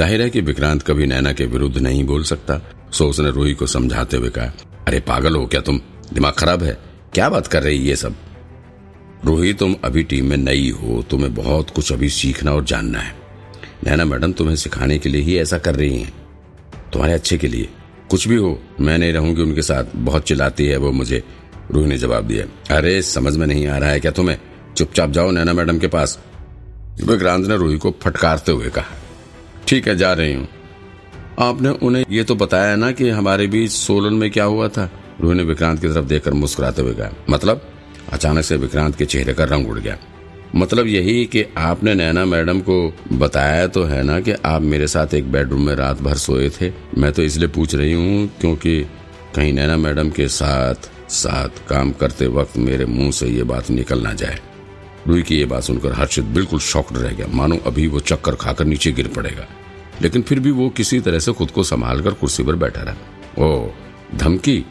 ज़ाहिर है कि विक्रांत कभी नैना के विरुद्ध नहीं बोल सकता। सो उसने रूही को समझाते हुए कहा, अरे पागल हो क्या तुम? दिमाग खराब है? क्या बात कर रही ये सब? रूही, तुम अभी टीम में नई हो, तुम्हें बहुत कुछ अभी सीखना और जानना है। नैना मैडम तुम्हें सिखाने के लिए ही ऐसा कर रही हैं। तुम्हारे अच्छे के लिए। कुछ भी हो, मैं नहीं रहूँगी उनके साथ। बहुत चिल्लाती है वो मुझे। रूही ने जवाब दिया, अरे, समझ में नहीं आ रहा है क्या तुम्हें? चुपचाप जाओ नैना मैडम के पास। विक्रांत ने रूही को फटकारते हुए कहा ठीक है, जा रही हूँ। आपने उन्हें ये तो बताया ना कि हमारे बीच सोलन में क्या हुआ था? रूही ने विक्रांत की तरफ़ देखकर मुस्कुराते हुए कहा मतलब? अचानक से विक्रांत के चेहरे का रंग उड़ गया। मतलब यही कि आपने नैना मैडम को बताया तो है ना कि आप मेरे साथ एक बेडरूम में रात भर सोए थे? मैं तो इसलिए पूछ रही हूँ क्योंकि कहीं नैना मैडम के साथ साथ काम करते वक्त मेरे मुँह से ये बात निकल ना जाए। रूही की ये बात सुनकर हर्षित बिल्कुल शॉक्ड रह गया। मानो अभी वो चक्कर खाकर नीचे गिर पड़ेगा। लेकिन फिर भी वो किसी तरह से खुद को संभाल कर कुर्सी पर बैठा रहा। ओ धमकी?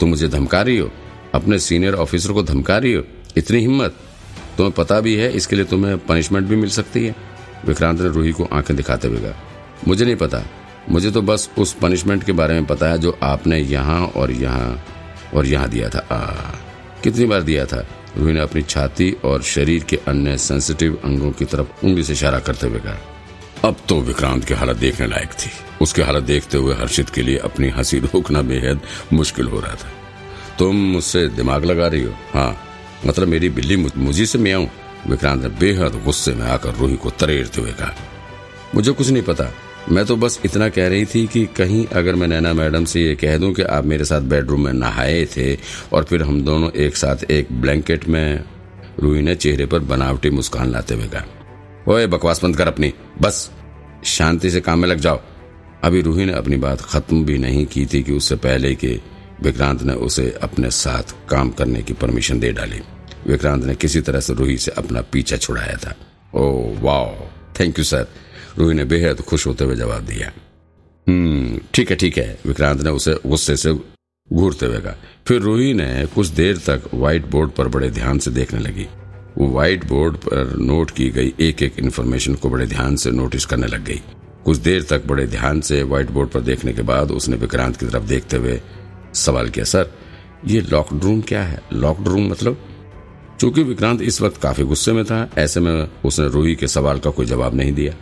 तुम मुझे धमका रही हो? अपने सीनियर ऑफिसर को धमका रही हो? इतनी हिम्मत? तुम्हें पता भी है इसके लिए तुम्हें पनिशमेंट भी मिल सकती है। विक्रांत ने रूही को आँखें दिखाते हुए कहा मुझे नहीं पता। मुझे तो बस उस पनिशमेंट के बारे में पता है जो आपने यहाँ और यहाँ और यहाँ दिया था। आ, कितनी बार दिया था? रूही ने अपनी छाती और शरीर के अन्य सेंसिटिव अंगों की तरफ़ उंगली से इशारा करते हुए कहा अब तो विक्रांत की हालत देखने लायक थी। उसकी हालत देखते हुए हर्षित के लिए अपनी हँसी रोकना बेहद मुश्किल हो रहा था। तुम मुझसे दिमाग लगा रही हो? हाँ। मतलब मेरी बिल्ली मुझी से मैं विक्रांत ने बेहद गुस्से में आकर रूही को तरेरते हुए कहा, मुझे कुछ नहीं पता। मैं तो बस इतना कह रही थी कि कहीं अगर मैं नैना मैडम से ये कह दूँ कि आप मेरे साथ बेडरूम में नहाए थे और फिर हम दोनों एक साथ एक ब्लैंकेट में रूही ने चेहरे पर बनावटी मुस्कान लाते हुए कहा ओए बकवास बंद कर अपनी। बस, शांति से काम में लग जाओ। अभी रूही ने अपनी बात खत्म भी नहीं की थी कि उससे पहले कि विक्रांत ने उसे अपने साथ काम करने की परमिशन दे डाली। विक्रांत ने किसी तरह से रूही से अपना पीछा छुड़ाया था। ओ वाह थैंक यू सर रूही ने बेहद खुश होते हुए जवाब दिया। हम्म ठीक है ठीक है। विक्रांत ने उसे गुस्से से घूरते हुए कहा। फिर रूही ने कुछ देर तक व्हाइट बोर्ड पर बड़े ध्यान से देखने लगी। व्हाइट बोर्ड पर नोट की गई एक एक इन्फॉर्मेशन को बड़े ध्यान से नोटिस करने लग गई। कुछ देर तक बड़े ध्यान से व्हाइट बोर्ड पर देखने के बाद उसने विक्रांत की तरफ़ देखते हुए सवाल किया, सर, ये लॉक्ड रूम क्या है? लॉक्ड रूम मतलब? चूँकि विक्रांत इस वक्त काफ़ी गुस्से में था, ऐसे में उसने रूही के सवाल का कोई जवाब नहीं दिया।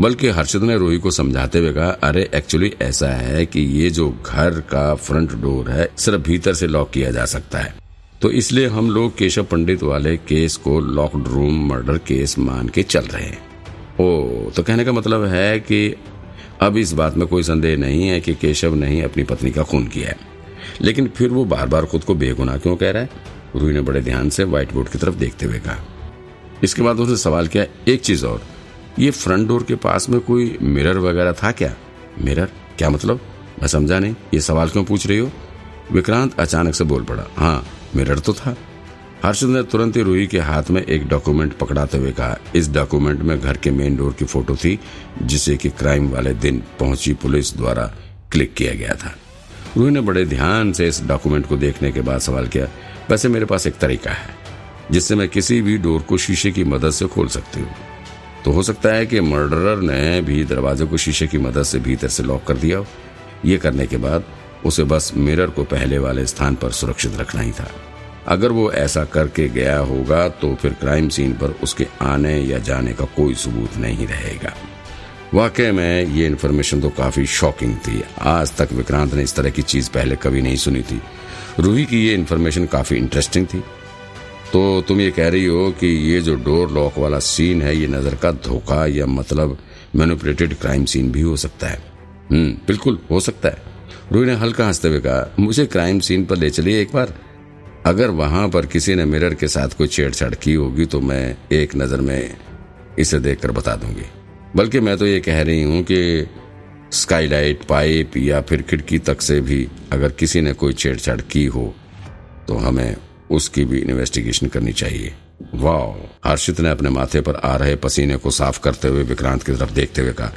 बल्कि हर्षद ने रूही को समझाते हुए कहा, अरे एक्चुअली ऐसा है कि ये जो घर का फ्रंट डोर है, सिर्फ़ भीतर से लॉक किया जा सकता है। तो इसलिए हम लोग केशव पंडित वाले केस को लॉक्ड रूम मर्डर केस मान के चल रहे हैं। ओ तो कहने का मतलब है कि अब इस बात में कोई संदेह नहीं है कि केशव ने ही अपनी पत्नी का खून किया है। लेकिन फिर वो बार बार खुद को बेगुनाह क्यों कह रहा है? रूही ने बड़े ध्यान से व्हाइट बोर्ड की तरफ़ देखते हुए कहा। इसके बाद उसने सवाल किया, एक चीज़ और, ये फ्रंट डोर के पास में कोई मिरर वगैरह था क्या? मिरर क्या मतलब? मैं समझा नहीं। ये सवाल क्यों पूछ रही हो? विक्रांत अचानक से बोल पड़ा हाँ मिरर तो था। हर्षद ने तुरंत ही रूही के हाथ में एक डॉक्यूमेंट पकड़ाते हुए कहा, इस डॉक्यूमेंट में घर के मेन डोर की फ़ोटो थी, जिसे कि क्राइम वाले दिन पहुँची पुलिस द्वारा क्लिक किया गया था। रूही ने बड़े ध्यान से इस डॉक्यूमेंट को देखने के बाद सवाल किया, वैसे मेरे पास एक तरीका है, जिससे मैं किसी भी डोर को शीशे की मदद से खोल सकती हूँ। तो हो सकता है कि मर्डरर ने भी दरवाजे को शीशे की मदद से भीतर से लॉक कर दिया हो। ये करने के बाद उसे बस मिरर को पहले वाले स्थान पर सुरक्षित रखना ही था। अगर वो ऐसा करके गया होगा तो फिर क्राइम सीन पर उसके आने या जाने का कोई सबूत नहीं रहेगा। वाकई में ये इन्फॉर्मेशन तो काफ़ी शॉकिंग थी। आज तक विक्रांत ने इस तरह की चीज़ पहले कभी नहीं सुनी थी। रूही की ये इन्फॉर्मेशन काफ़ी इंटरेस्टिंग थी। तो तुम ये कह रही हो कि ये जो डोर लॉक वाला सीन है, ये नज़र का धोखा या मतलब मैनुपुलेटेड क्राइम सीन भी हो सकता है। हम्म बिल्कुल, हो सकता है। रूही ने हल्का हँसते हुए कहा, मुझे क्राइम सीन पर ले चलिए एक बार। अगर वहाँ पर किसी ने मिरर के साथ कोई छेड़छाड़ की होगी तो मैं एक नज़र में इसे देखकर बता दूँगी। बल्कि मैं तो ये कह रही हूँ कि स्काईलाइट पाइप या फिर खिड़की तक से भी अगर किसी ने कोई छेड़छाड़ की हो तो हमें उसकी भी इन्वेस्टिगेशन करनी चाहिए। वाह हर्षित ने अपने माथे पर आ रहे पसीने को साफ़ करते हुए विक्रांत की तरफ़ देखते हुए कहा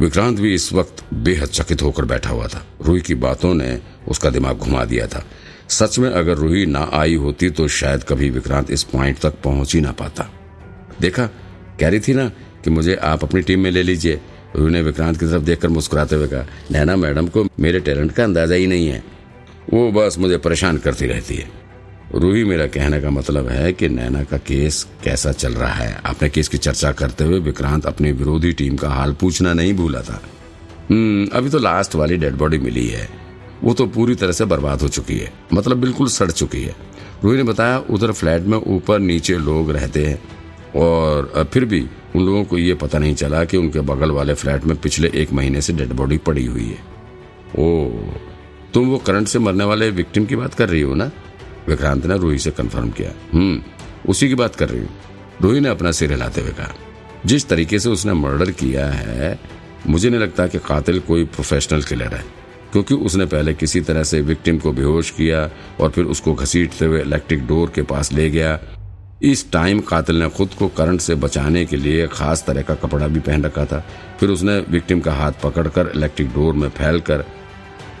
विक्रांत भी इस वक्त बेहद चकित होकर बैठा हुआ था। रूही की बातों ने उसका दिमाग घुमा दिया था। सच में अगर रूही ना आई होती तो शायद कभी विक्रांत इस पॉइंट तक पहुँच ही ना पाता। देखा, कह रही थी ना कि मुझे आप अपनी टीम में ले लीजिए। रूही ने विक्रांत की तरफ़ देखकर मुस्कुराते हुए कहा, नैना मैडम को मेरे टैलेंट का अंदाज़ा ही नहीं है। वो बस मुझे परेशान करती रहती है। रूही, मेरा कहने का मतलब है कि नैना का केस कैसा चल रहा है? आपने केस की चर्चा करते हुए विक्रांत अपनी विरोधी टीम का हाल पूछना नहीं भूला था। हम्म अभी तो लास्ट वाली डेड बॉडी मिली है। वो तो पूरी तरह से बर्बाद हो चुकी है। मतलब बिल्कुल सड़ चुकी है। रूही ने बताया, उधर फ्लैट में ऊपर नीचे लोग रहते हैं। और फिर भी उन लोगों को ये पता नहीं चला कि उनके बगल वाले फ्लैट में पिछले एक महीने से डेड बॉडी पड़ी हुई है। ओ, तुम वो करंट से मरने वाले विक्टिम की बात कर रही हो ना? विक्रांत ने रूही से कंफर्म किया। हम्म उसी की बात कर रही हूँ। रूही ने अपना सिर हिलाते हुए कहा, जिस तरीके से उसने मर्डर किया है, मुझे नहीं लगता कि कातिल कोई प्रोफेशनल किलर है, क्योंकि उसने पहले किसी तरह से विक्टिम को बेहोश किया और फिर उसको घसीटते हुए इलेक्ट्रिक डोर के पास ले गया। इस टाइम कातिल ने खुद को करंट से बचाने के लिए खास तरह का कपड़ा भी पहन रखा था। फिर उसने विक्टिम का हाथ पकड़कर इलेक्ट्रिक डोर में फैलकर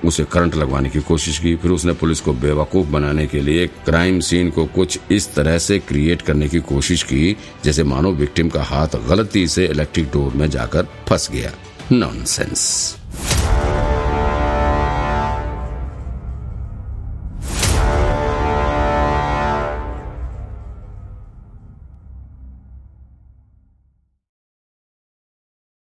उसे करंट लगवाने की कोशिश की, फिर उसने पुलिस को बेवकूफ़ बनाने के लिए क्राइम सीन को कुछ इस तरह से क्रिएट करने की कोशिश की, जैसे मानो विक्टिम का हाथ गलती से इलेक्ट्रिक डोर में जाकर फंस गया। नॉनसेंस